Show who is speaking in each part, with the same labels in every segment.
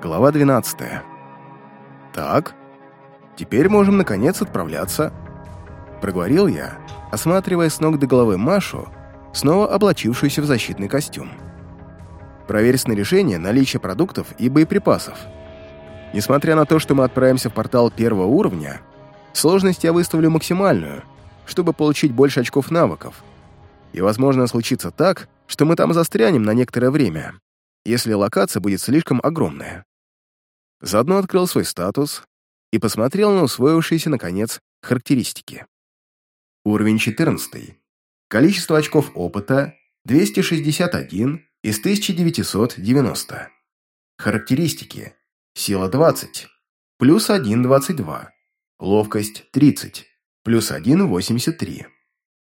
Speaker 1: Глава 12. «Так, теперь можем, наконец, отправляться», — проговорил я, осматривая с ног до головы Машу, снова облачившуюся в защитный костюм. «Проверь снаряжение, наличие продуктов и боеприпасов. Несмотря на то, что мы отправимся в портал первого уровня, сложность я выставлю максимальную, чтобы получить больше очков навыков. И, возможно, случится так, что мы там застрянем на некоторое время, если локация будет слишком огромная. Заодно открыл свой статус и посмотрел на усвоившиеся, наконец, характеристики. Уровень 14. Количество очков опыта 261 из 1990. Характеристики. Сила 20, плюс 1, 22. Ловкость 30, плюс 1, 83.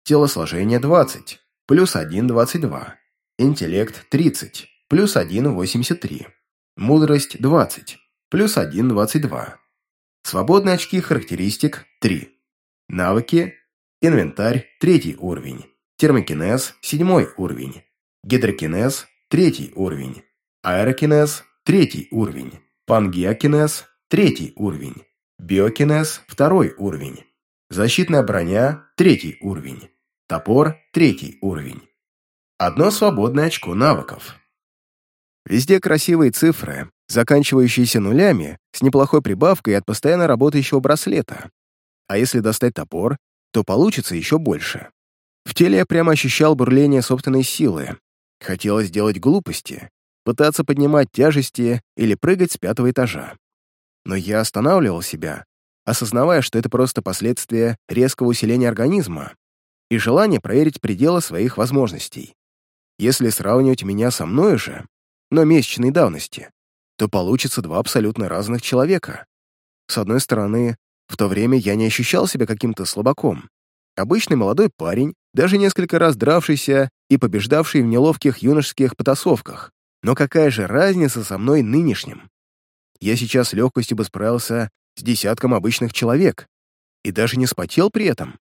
Speaker 1: Телосложение 20, плюс 1, 22. Интеллект 30, плюс 1, 83. Мудрость 20, плюс 1, 22. Свободные очки характеристик 3. Навыки. Инвентарь 3 уровень. Термокинез 7 уровень. Гидрокинез 3 уровень. Аэрокинез 3 уровень. Пангеокинез – третий уровень. Биокинез – второй уровень. Защитная броня – третий уровень. Топор – третий уровень. Одно свободное очко навыков. Везде красивые цифры, заканчивающиеся нулями, с неплохой прибавкой от постоянно работающего браслета. А если достать топор, то получится еще больше. В теле я прямо ощущал бурление собственной силы. Хотелось делать глупости, пытаться поднимать тяжести или прыгать с пятого этажа. Но я останавливал себя, осознавая, что это просто последствия резкого усиления организма и желание проверить пределы своих возможностей. Если сравнивать меня со мной же, но месячной давности, то получится два абсолютно разных человека. С одной стороны, в то время я не ощущал себя каким-то слабаком. Обычный молодой парень, даже несколько раз дравшийся и побеждавший в неловких юношеских потасовках. Но какая же разница со мной нынешним? Я сейчас легкостью бы справился с десятком обычных человек и даже не спотел при этом.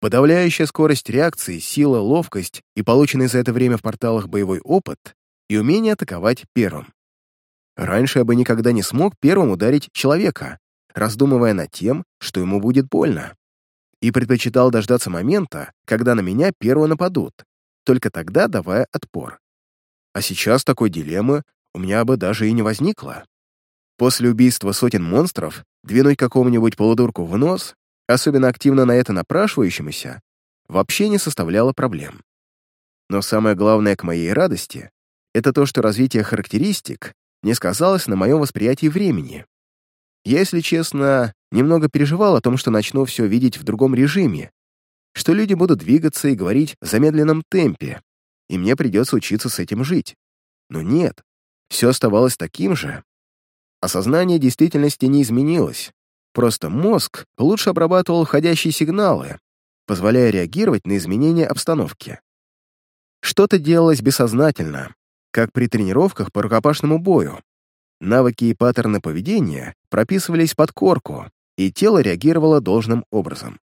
Speaker 1: Подавляющая скорость реакции, сила, ловкость и полученный за это время в порталах боевой опыт и умение атаковать первым. Раньше я бы никогда не смог первым ударить человека, раздумывая над тем, что ему будет больно, и предпочитал дождаться момента, когда на меня первого нападут, только тогда давая отпор. А сейчас такой дилеммы у меня бы даже и не возникло. После убийства сотен монстров двинуть какому-нибудь полудурку в нос, особенно активно на это напрашивающемуся, вообще не составляло проблем. Но самое главное к моей радости — это то, что развитие характеристик не сказалось на моем восприятии времени. Я, если честно, немного переживал о том, что начну все видеть в другом режиме, что люди будут двигаться и говорить в замедленном темпе, и мне придется учиться с этим жить. Но нет, все оставалось таким же. Осознание действительности не изменилось, просто мозг лучше обрабатывал входящие сигналы, позволяя реагировать на изменения обстановки. Что-то делалось бессознательно, как при тренировках по рукопашному бою. Навыки и паттерны поведения прописывались под корку, и тело реагировало должным образом.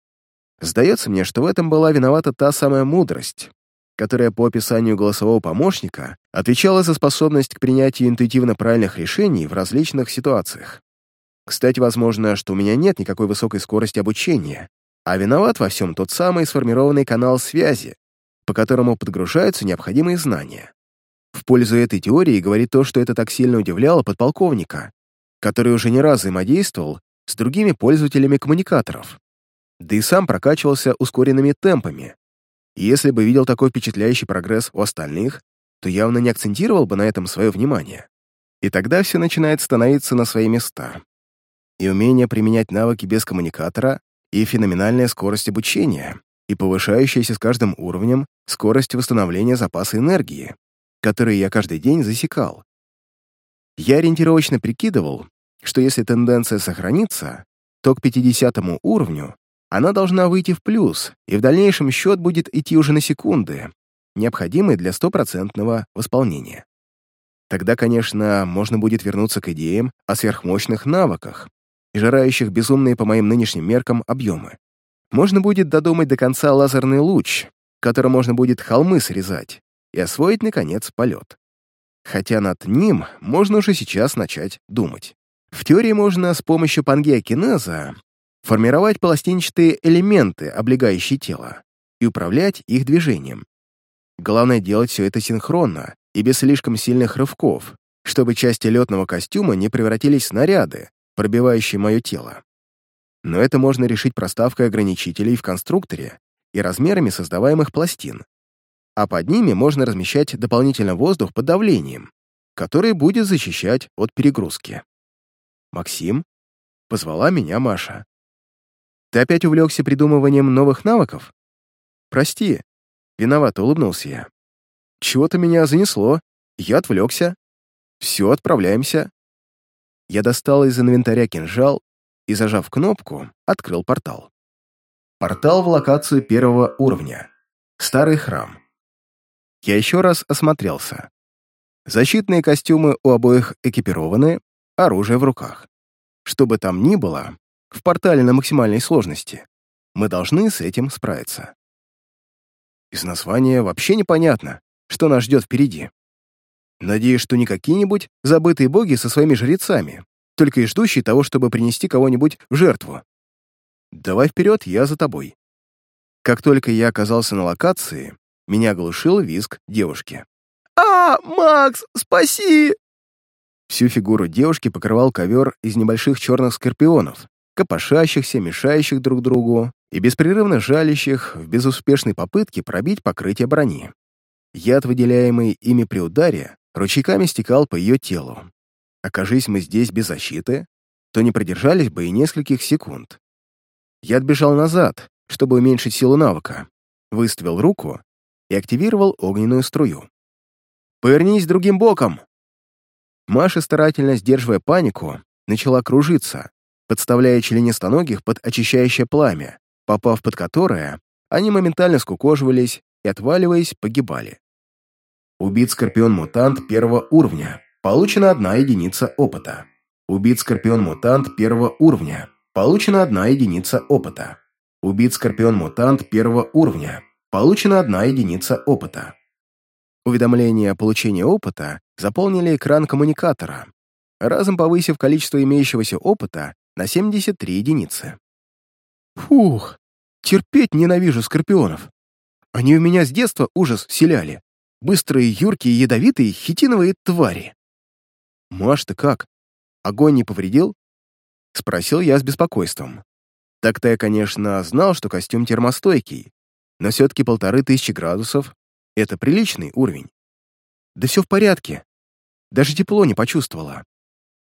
Speaker 1: Сдается мне, что в этом была виновата та самая мудрость, которая по описанию голосового помощника отвечала за способность к принятию интуитивно правильных решений в различных ситуациях. Кстати, возможно, что у меня нет никакой высокой скорости обучения, а виноват во всем тот самый сформированный канал связи, по которому подгружаются необходимые знания. В пользу этой теории говорит то, что это так сильно удивляло подполковника, который уже не раз взаимодействовал с другими пользователями коммуникаторов, да и сам прокачивался ускоренными темпами, и если бы видел такой впечатляющий прогресс у остальных, то явно не акцентировал бы на этом свое внимание. И тогда все начинает становиться на свои места. И умение применять навыки без коммуникатора, и феноменальная скорость обучения, и повышающаяся с каждым уровнем скорость восстановления запаса энергии, которые я каждый день засекал. Я ориентировочно прикидывал, что если тенденция сохранится, то к 50 уровню она должна выйти в плюс, и в дальнейшем счет будет идти уже на секунды, необходимые для стопроцентного восполнения. Тогда, конечно, можно будет вернуться к идеям о сверхмощных навыках, жирающих безумные по моим нынешним меркам объемы. Можно будет додумать до конца лазерный луч, которым можно будет холмы срезать, и освоить, наконец, полет. хотя над ним можно уже сейчас начать думать. В теории можно с помощью пангеокинеза формировать пластинчатые элементы, облегающие тело, и управлять их движением. Главное делать все это синхронно и без слишком сильных рывков, чтобы части летного костюма не превратились в снаряды, пробивающие мое тело. Но это можно решить проставкой ограничителей в конструкторе и размерами создаваемых пластин. А под ними можно размещать дополнительно воздух под давлением, который будет защищать от перегрузки. «Максим?» — позвала меня Маша. «Ты опять увлекся придумыванием новых навыков?» «Прости», — виновато улыбнулся я. «Чего-то меня занесло, я отвлекся. Все, отправляемся». Я достал из инвентаря кинжал и, зажав кнопку, открыл портал. Портал в локацию первого уровня. Старый храм. Я еще раз осмотрелся. Защитные костюмы у обоих экипированы, оружие в руках. Что бы там ни было, в портале на максимальной сложности, мы должны с этим справиться. Из названия вообще непонятно, что нас ждет впереди. Надеюсь, что не какие-нибудь забытые боги со своими жрецами, только и ждущие того, чтобы принести кого-нибудь в жертву. Давай вперед, я за тобой. Как только я оказался на локации, меня оглушил визг девушки.
Speaker 2: «А, Макс, спаси!»
Speaker 1: Всю фигуру девушки покрывал ковер из небольших черных скорпионов, копошащихся, мешающих друг другу и беспрерывно жалящих в безуспешной попытке пробить покрытие брони. Яд, выделяемый ими при ударе, ручейками стекал по ее телу. Окажись мы здесь без защиты, то не продержались бы и нескольких секунд. Я отбежал назад, чтобы уменьшить силу навыка, выставил руку и активировал огненную струю. «Повернись другим боком!» Маша, старательно сдерживая панику, начала кружиться, подставляя членистоногих под очищающее пламя, попав под которое, они моментально скукоживались и, отваливаясь, погибали. Убит скорпион-мутант первого уровня. Получена одна единица опыта. Убит скорпион-мутант первого уровня. Получена одна единица опыта. Убит скорпион-мутант первого уровня. Получена одна единица опыта. Уведомления о получении опыта заполнили экран коммуникатора, разом повысив количество имеющегося опыта на 73 единицы. Фух, терпеть ненавижу скорпионов. Они у меня с детства ужас вселяли. Быстрые, юркие, ядовитые, хитиновые твари. «Маш, ты как? Огонь не повредил?» Спросил я с беспокойством. Так-то я, конечно, знал, что костюм термостойкий, но все-таки полторы тысячи градусов — это приличный уровень. Да все в порядке. Даже тепло не почувствовала.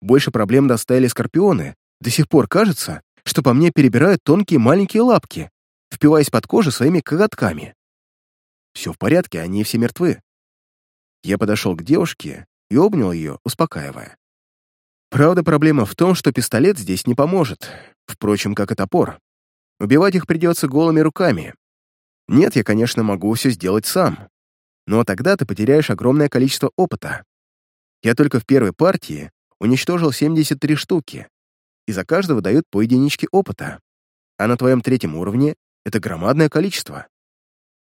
Speaker 1: Больше проблем доставили скорпионы. До сих пор кажется, что по мне перебирают тонкие маленькие лапки, впиваясь под кожу своими коготками. Все в порядке, они все мертвы. Я подошел к девушке и обнял ее, успокаивая. Правда, проблема в том, что пистолет здесь не поможет, впрочем, как и топор. Убивать их придется голыми руками. Нет, я, конечно, могу все сделать сам, но тогда ты потеряешь огромное количество опыта. Я только в первой партии уничтожил 73 штуки, и за каждого дают по единичке опыта. А на твоем третьем уровне это громадное количество.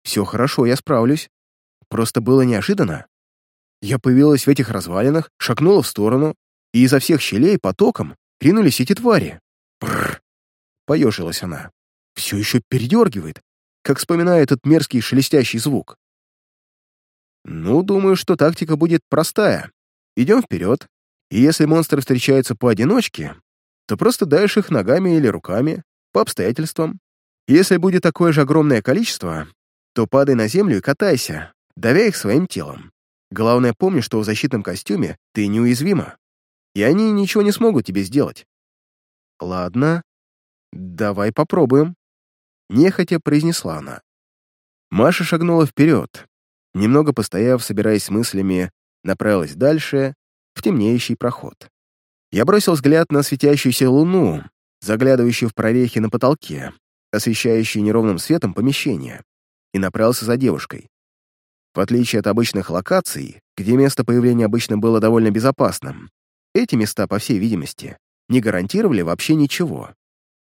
Speaker 1: Все хорошо, я справлюсь. Просто было неожиданно. Я появилась в этих развалинах, шагнула в сторону, и изо всех щелей потоком ринулись эти твари. Бррр! Поежилась она. Все еще передергивает, как вспоминая этот мерзкий шелестящий звук. Ну, думаю, что тактика будет простая. Идем вперед, и если монстры встречаются поодиночке, то просто даешь их ногами или руками, по обстоятельствам. Если будет такое же огромное количество, то падай на землю и катайся, давя их своим телом. Главное, помни, что в защитном костюме ты неуязвима, и они ничего не смогут тебе сделать. Ладно, давай попробуем. Нехотя произнесла она. Маша шагнула вперед, немного постояв, собираясь мыслями, направилась дальше, в темнеющий проход. Я бросил взгляд на светящуюся луну, заглядывающую в прорехи на потолке, освещающие неровным светом помещение, и направился за девушкой. В отличие от обычных локаций, где место появления обычно было довольно безопасным, эти места, по всей видимости, не гарантировали вообще ничего.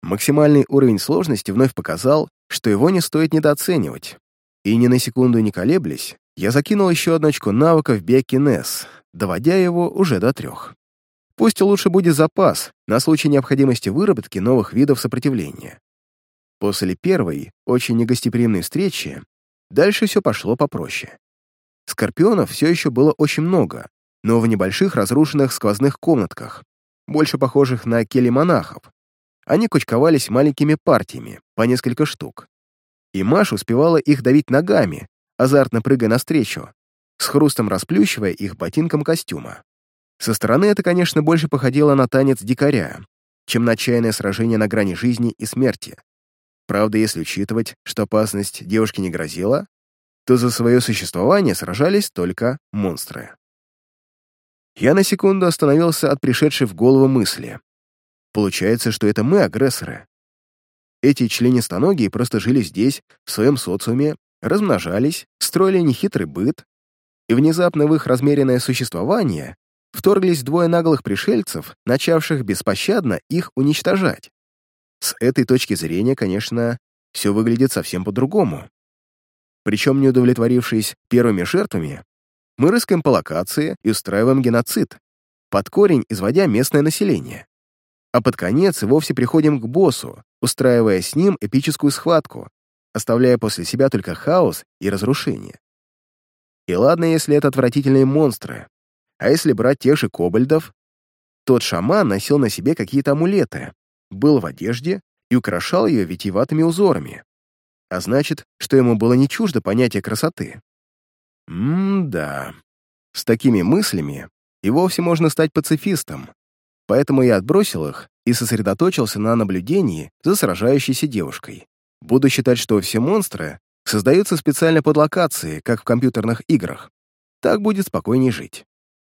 Speaker 1: Максимальный уровень сложности вновь показал, что его не стоит недооценивать. И ни на секунду не колеблясь, Я закинул еще одну очко навыка в биокинез, доводя его уже до трех. Пусть лучше будет запас на случай необходимости выработки новых видов сопротивления. После первой, очень негостеприимной встречи, дальше все пошло попроще. Скорпионов все еще было очень много, но в небольших разрушенных сквозных комнатках, больше похожих на кели монахов. Они кучковались маленькими партиями, по несколько штук. И Маша успевала их давить ногами, азартно прыгая навстречу, с хрустом расплющивая их ботинком костюма. Со стороны это, конечно, больше походило на танец дикаря, чем на отчаянное сражение на грани жизни и смерти. Правда, если учитывать, что опасность девушке не грозила, то за свое существование сражались только монстры. Я на секунду остановился от пришедшей в голову мысли. Получается, что это мы агрессоры. Эти членистоногие просто жили здесь, в своем социуме, размножались, строили нехитрый быт, и внезапно в их размеренное существование вторглись двое наглых пришельцев, начавших беспощадно их уничтожать. С этой точки зрения, конечно, все выглядит совсем по-другому. Причем, не удовлетворившись первыми жертвами, мы рыскаем по локации и устраиваем геноцид, под корень изводя местное население. А под конец вовсе приходим к боссу, устраивая с ним эпическую схватку, оставляя после себя только хаос и разрушение. И ладно, если это отвратительные монстры, а если брать тех же кобальдов, тот шаман носил на себе какие-то амулеты, был в одежде и украшал ее витиеватыми узорами. А значит, что ему было не чуждо понятие красоты. М-да. С такими мыслями и вовсе можно стать пацифистом. Поэтому я отбросил их и сосредоточился на наблюдении за сражающейся девушкой. Буду считать, что все монстры создаются специально под локации, как в компьютерных играх. Так будет спокойней жить.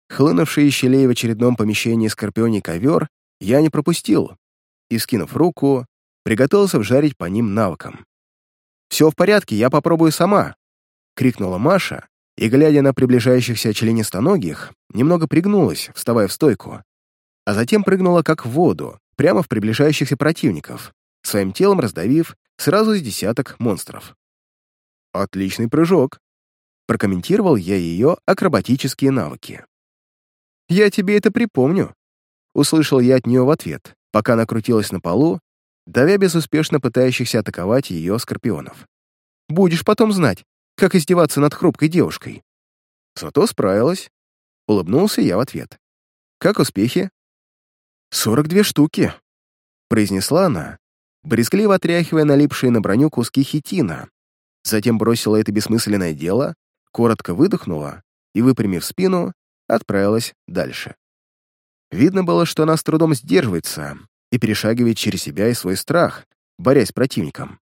Speaker 1: Хлынувший из щелей в очередном помещении скорпионий ковер я не пропустил, и, скинув руку, приготовился вжарить по ним навыком. «Все в порядке, я попробую сама!» — крикнула Маша, и, глядя на приближающихся членистоногих, немного пригнулась, вставая в стойку, а затем прыгнула как в воду, прямо в приближающихся противников, своим телом раздавив сразу с десяток монстров. «Отличный прыжок!» — прокомментировал я ее акробатические навыки. «Я тебе это припомню», — услышал я от нее в ответ, пока она крутилась на полу, давя безуспешно пытающихся атаковать ее скорпионов. «Будешь потом знать, как издеваться над хрупкой девушкой». Зато справилась. Улыбнулся я в ответ. «Как успехи?» «Сорок две штуки», — произнесла она, брезгливо отряхивая налипшие на броню куски хитина. Затем бросила это бессмысленное дело, коротко выдохнула и, выпрямив спину, отправилась дальше. Видно было, что она с трудом сдерживается и перешагивает через себя и свой страх, борясь с противником.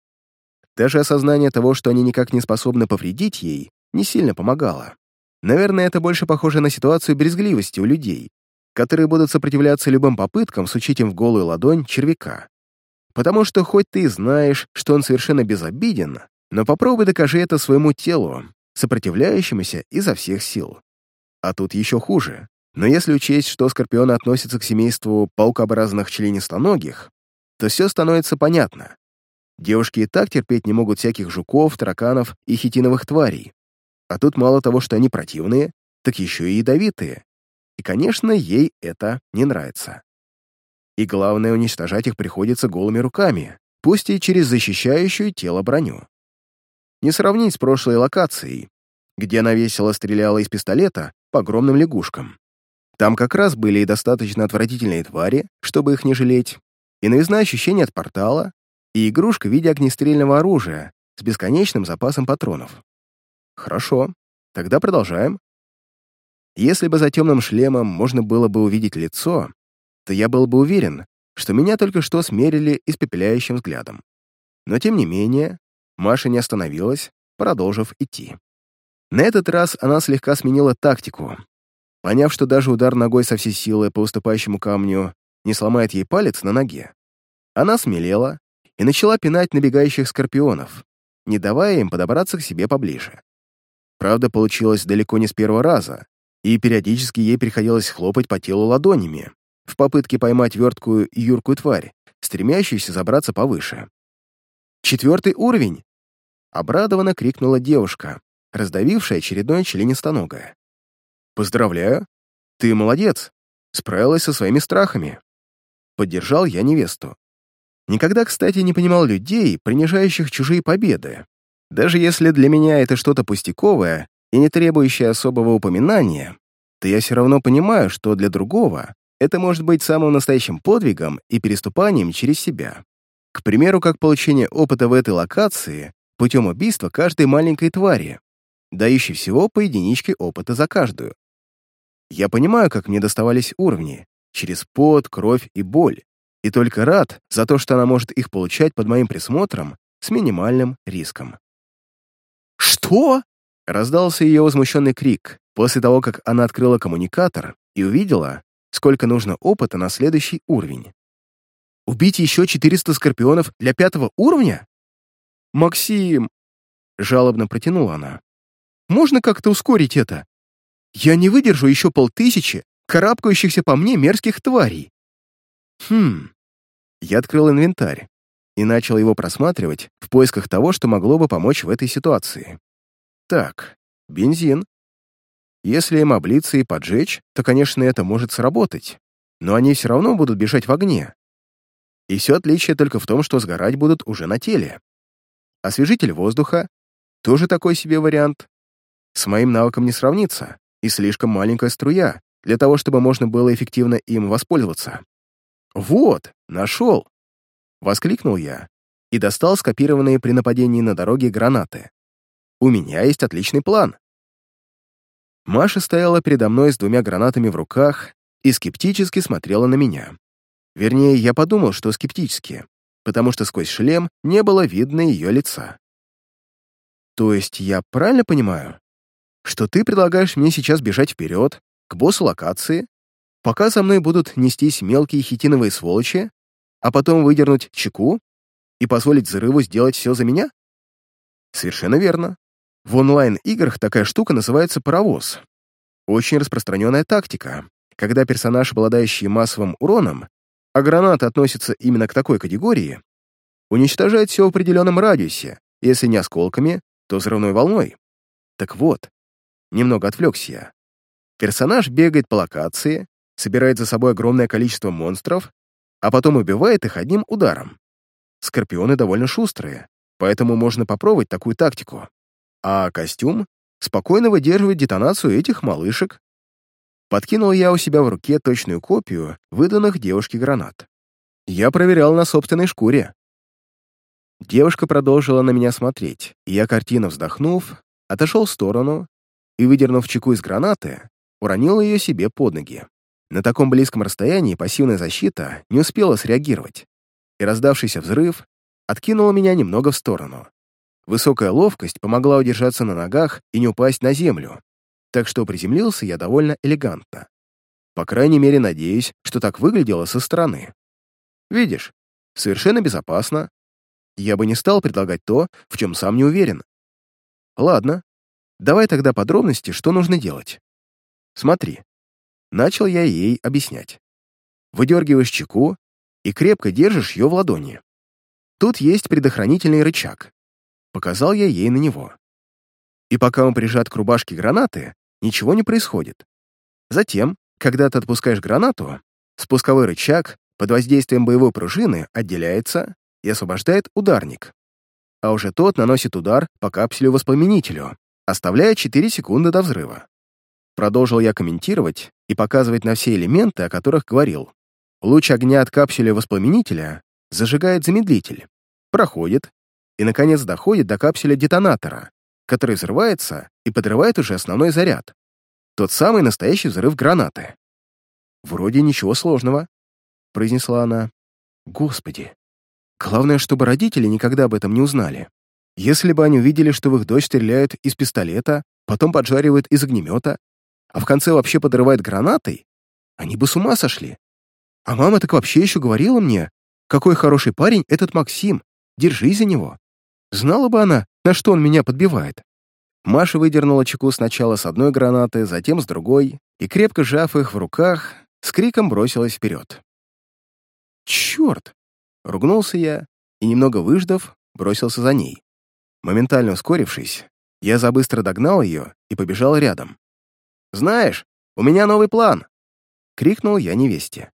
Speaker 1: Даже осознание того, что они никак не способны повредить ей, не сильно помогало. Наверное, это больше похоже на ситуацию брезгливости у людей, которые будут сопротивляться любым попыткам сучить им в голую ладонь червяка. Потому что хоть ты знаешь, что он совершенно безобиден, но попробуй докажи это своему телу, сопротивляющемуся изо всех сил. А тут еще хуже. Но если учесть, что скорпионы относятся к семейству паукообразных членистоногих, то все становится понятно. Девушки и так терпеть не могут всяких жуков, тараканов и хитиновых тварей. А тут мало того, что они противные, так еще и ядовитые. И, конечно, ей это не нравится. И главное, уничтожать их приходится голыми руками, пусть и через защищающую тело броню. Не сравнить с прошлой локацией, где она весело стреляла из пистолета по огромным лягушкам. Там как раз были и достаточно отвратительные твари, чтобы их не жалеть, и новизна ощущения от портала, и игрушка в виде огнестрельного оружия с бесконечным запасом патронов. Хорошо, тогда продолжаем. Если бы за темным шлемом можно было бы увидеть лицо, то я был бы уверен, что меня только что смерили испепеляющим взглядом. Но тем не менее, Маша не остановилась, продолжив идти. На этот раз она слегка сменила тактику Поняв, что даже удар ногой со всей силы по уступающему камню не сломает ей палец на ноге, она смелела и начала пинать набегающих скорпионов, не давая им подобраться к себе поближе. Правда, получилось далеко не с первого раза, и периодически ей приходилось хлопать по телу ладонями в попытке поймать верткую и юркую тварь, стремящуюся забраться повыше. «Четвертый уровень!» — обрадованно крикнула девушка, раздавившей очередное членистоногое. «Поздравляю! Ты молодец! Справилась со своими страхами!» Поддержал я невесту. Никогда, кстати, не понимал людей, принижающих чужие победы. Даже если для меня это что-то пустяковое и не требующее особого упоминания, то я все равно понимаю, что для другого это может быть самым настоящим подвигом и переступанием через себя. К примеру, как получение опыта в этой локации путем убийства каждой маленькой твари, дающей всего по единичке опыта за каждую. Я понимаю, как мне доставались уровни, через пот, кровь и боль, и только рад за то, что она может их получать под моим присмотром с минимальным риском.
Speaker 2: «Что?»
Speaker 1: — раздался ее возмущенный крик после того, как она открыла коммуникатор и увидела, сколько нужно опыта на следующий уровень.
Speaker 2: «Убить еще 400 скорпионов для пятого уровня?»
Speaker 1: «Максим!» — жалобно протянула она.
Speaker 2: «Можно как-то ускорить это? Я не выдержу еще полтысячи карабкающихся по мне мерзких тварей».
Speaker 1: «Хм...» Я открыл инвентарь и начал его просматривать в поисках того, что могло бы помочь в этой ситуации. Так, бензин. Если им облиться и поджечь, то, конечно, это может сработать, но они все равно будут бежать в огне. И все отличие только в том, что сгорать будут уже на теле. Освежитель воздуха — тоже такой себе вариант. С моим навыком не сравнится, и слишком маленькая струя для того, чтобы можно было эффективно им воспользоваться. «Вот, нашел!» — воскликнул я и достал скопированные при нападении на дороге гранаты. «У меня есть отличный план». Маша стояла передо мной с двумя гранатами в руках и скептически смотрела на меня. Вернее, я подумал, что скептически, потому что сквозь шлем не было видно ее лица. «То есть я правильно понимаю, что ты предлагаешь мне сейчас бежать вперед, к боссу локации, пока за мной будут нестись мелкие хитиновые сволочи, а потом выдернуть чеку и позволить взрыву сделать все за меня? Совершенно верно. В онлайн-играх такая штука называется паровоз. Очень распространенная тактика, когда персонаж, обладающий массовым уроном, а граната относится именно к такой категории, уничтожает все в определенном радиусе, если не осколками, то взрывной волной. Так вот, немного отвлекся я. Персонаж бегает по локации, собирает за собой огромное количество монстров, а потом убивает их одним ударом. Скорпионы довольно шустрые, поэтому можно попробовать такую тактику. А костюм спокойно выдерживает детонацию этих малышек. Подкинул я у себя в руке точную копию выданных девушке гранат. Я проверял на собственной шкуре. Девушка продолжила на меня смотреть, и я, картина вздохнув, отошел в сторону и, выдернув чеку из гранаты, уронил ее себе под ноги. На таком близком расстоянии пассивная защита не успела среагировать, и раздавшийся взрыв откинул меня немного в сторону. Высокая ловкость помогла удержаться на ногах и не упасть на землю, так что приземлился я довольно элегантно. По крайней мере, надеюсь, что так выглядело со стороны. Видишь, совершенно безопасно. Я бы не стал предлагать то, в чем сам не уверен. Ладно, давай тогда подробности, что нужно делать. Смотри, Начал я ей объяснять. Выдергиваешь чеку и крепко держишь ее в ладони. Тут есть предохранительный рычаг. Показал я ей на него. И пока он прижат к рубашке гранаты, ничего не происходит. Затем, когда ты отпускаешь гранату, спусковой рычаг под воздействием боевой пружины отделяется и освобождает ударник. А уже тот наносит удар по капсулю-воспламенителю, оставляя 4 секунды до взрыва. Продолжил я комментировать и показывать на все элементы, о которых говорил. Луч огня от капсуля воспламенителя зажигает замедлитель, проходит и, наконец, доходит до капсуля детонатора, который взрывается и подрывает уже основной заряд. Тот самый настоящий взрыв гранаты. «Вроде ничего сложного», — произнесла она. «Господи, главное, чтобы родители никогда об этом не узнали. Если бы они увидели, что в их дочь стреляют из пистолета, потом поджаривают из огнемета, а в конце вообще подрывает гранатой, они бы с ума сошли. А мама так вообще еще говорила мне, какой хороший парень этот Максим, держись за него. Знала бы она, на что он меня подбивает. Маша выдернула чеку сначала с одной гранаты, затем с другой, и, крепко сжав их в руках, с криком бросилась вперед. «Черт!» — ругнулся я и, немного выждав, бросился за ней. Моментально ускорившись, Я забыстро догнал ее и побежал рядом. «Знаешь, у меня новый план!» — крикнул я невесте.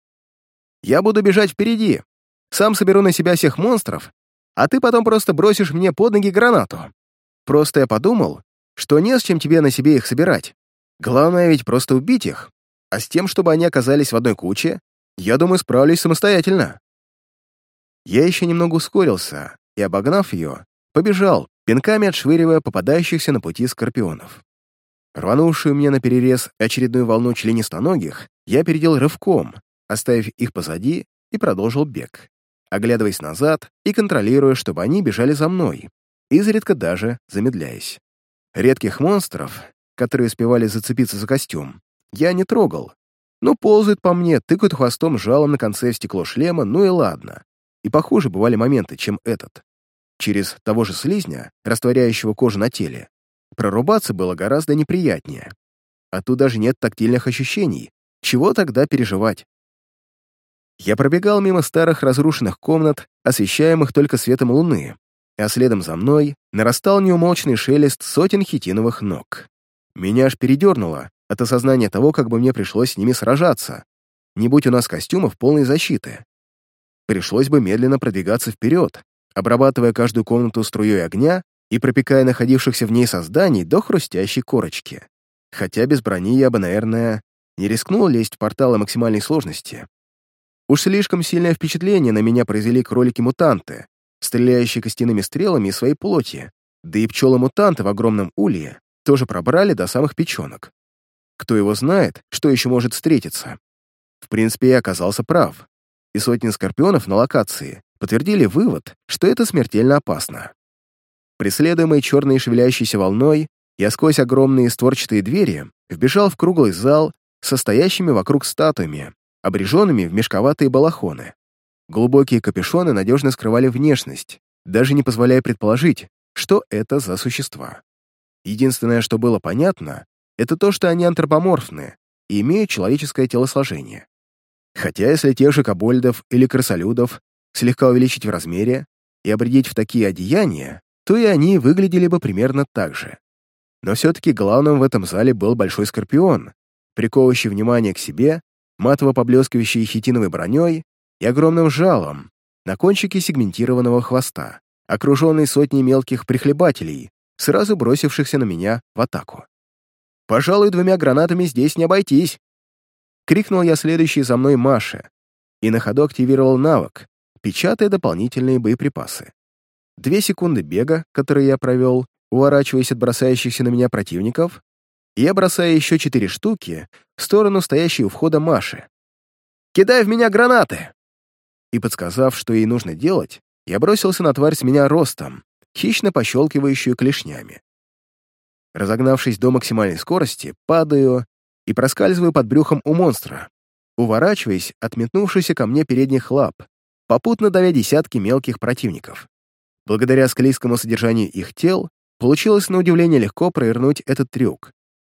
Speaker 1: «Я буду бежать впереди, сам соберу на себя всех монстров, а ты потом просто бросишь мне под ноги гранату. Просто я подумал, что не с чем тебе на себе их собирать. Главное ведь просто убить их, а с тем, чтобы они оказались в одной куче, я думаю, справлюсь самостоятельно». Я еще немного ускорился и, обогнав ее, побежал, пинками отшвыривая попадающихся на пути скорпионов. Рванувшую мне на перерез очередную волну членистоногих, я передел рывком, оставив их позади, и продолжил бег, оглядываясь назад и контролируя, чтобы они бежали за мной, изредка даже замедляясь. Редких монстров, которые успевали зацепиться за костюм, я не трогал. Ну, ползают по мне, тыкают хвостом жалом на конце стекло шлема, ну и ладно. И похуже бывали моменты, чем этот. Через того же слизня, растворяющего кожу на теле, прорубаться было гораздо неприятнее. А тут даже нет тактильных ощущений. Чего тогда переживать? Я пробегал мимо старых разрушенных комнат, освещаемых только светом луны, а следом за мной нарастал неумолчный шелест сотен хитиновых ног. Меня аж передернуло от осознания того, как бы мне пришлось с ними сражаться. Не будь у нас костюмов полной защиты. Пришлось бы медленно продвигаться вперед, обрабатывая каждую комнату струей огня и пропекая находившихся в ней созданий до хрустящей корочки. Хотя без брони я бы, наверное, не рискнул лезть в порталы максимальной сложности. Уж слишком сильное впечатление на меня произвели кролики-мутанты, стреляющие костяными стрелами из своей плоти, да и пчелы-мутанты в огромном улье тоже пробрали до самых печенок. Кто его знает, что еще может встретиться? В принципе, я оказался прав, и сотни скорпионов на локации подтвердили вывод, что это смертельно опасно. Преследуемый черной шевелящейся волной, я сквозь огромные створчатые двери вбежал в круглый зал со стоящими вокруг статуями, обреженными в мешковатые балахоны. Глубокие капюшоны надежно скрывали внешность, даже не позволяя предположить, что это за существа. Единственное, что было понятно, это то, что они антропоморфны и имеют человеческое телосложение. Хотя если тех же кобольдов или крысолюдов слегка увеличить в размере и обредить в такие одеяния, то и они выглядели бы примерно так же. Но все-таки главным в этом зале был большой скорпион, приковывающий внимание к себе, матово поблескивающий хитиновой броней и огромным жалом на кончике сегментированного хвоста, окруженный сотней мелких прихлебателей, сразу бросившихся на меня в атаку. «Пожалуй, двумя гранатами здесь не обойтись!» Крикнул я следующий за мной Маше и на ходу активировал навык, печатая дополнительные боеприпасы. Две секунды бега, которые я провел, уворачиваясь от бросающихся на меня противников, я бросаю еще четыре штуки в сторону стоящей у входа Маши. «Кидай в меня гранаты!» И, подсказав, что ей нужно делать, я бросился на тварь с меня ростом, хищно пощелкивающую клешнями. Разогнавшись до максимальной скорости, падаю и проскальзываю под брюхом у монстра, уворачиваясь от метнувшейся ко мне передних лап, попутно давя десятки мелких противников. Благодаря склизкому содержанию их тел, получилось на удивление легко провернуть этот трюк.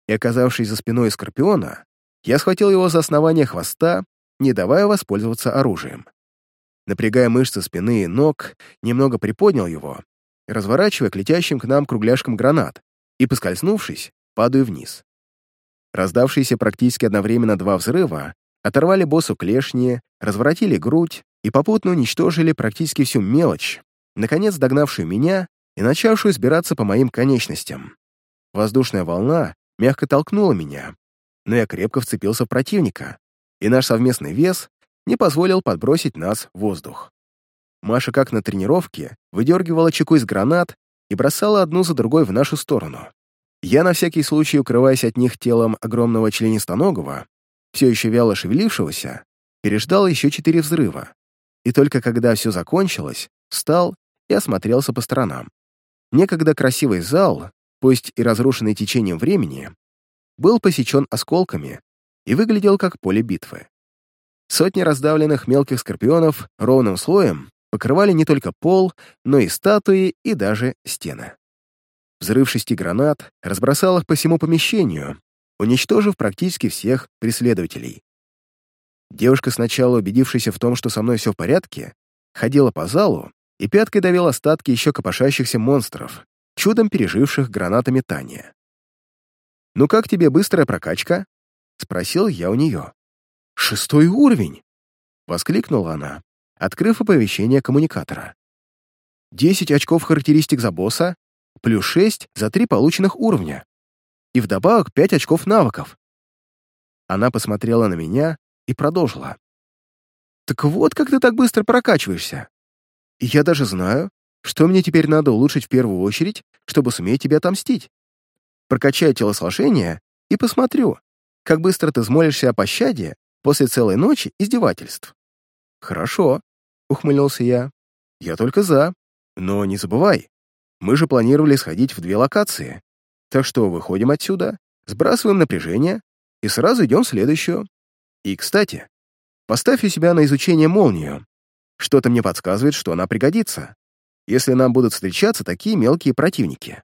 Speaker 1: И оказавшись за спиной Скорпиона, я схватил его за основание хвоста, не давая воспользоваться оружием. Напрягая мышцы спины и ног, немного приподнял его, разворачивая к летящим к нам кругляшкам гранат, и, поскользнувшись, падаю вниз. Раздавшиеся практически одновременно два взрыва оторвали боссу клешни, разворотили грудь и попутно уничтожили практически всю мелочь, наконец догнавшую меня и начавшую сбираться по моим конечностям. Воздушная волна мягко толкнула меня, но я крепко вцепился в противника, и наш совместный вес не позволил подбросить нас в воздух. Маша, как на тренировке, выдергивала чеку из гранат и бросала одну за другой в нашу сторону. Я, на всякий случай, укрываясь от них телом огромного членистоногого, все еще вяло шевелившегося, переждал еще четыре взрыва. И только когда все закончилось, встал и осмотрелся по сторонам. Некогда красивый зал, пусть и разрушенный течением времени, был посечен осколками и выглядел как поле битвы. Сотни раздавленных мелких скорпионов ровным слоем покрывали не только пол, но и статуи и даже стены. Взрыв шести гранат разбросал их по всему помещению, уничтожив практически всех преследователей. Девушка, сначала убедившаяся в том, что со мной все в порядке, ходила по залу и пяткой давил остатки еще копошащихся монстров, чудом переживших гранатометание. «Ну как тебе быстрая прокачка?» — спросил я у нее. «Шестой уровень!» — воскликнула она, открыв оповещение коммуникатора. «Десять очков характеристик за босса, плюс шесть за три полученных уровня, и вдобавок пять очков навыков». Она посмотрела на меня и продолжила. «Так вот, как ты так быстро прокачиваешься. И я даже знаю, что мне теперь надо улучшить в первую очередь, чтобы суметь тебе отомстить. Прокачаю телосложение и посмотрю, как быстро ты взмолишься о пощаде после целой ночи издевательств. Хорошо, ухмыльнулся я. Я только за. Но не забывай, мы же планировали сходить в две локации. Так что выходим отсюда, сбрасываем напряжение и сразу идем в следующую. И, кстати, поставь у себя на изучение молнию. Что-то мне подсказывает, что она пригодится, если нам будут встречаться такие мелкие противники.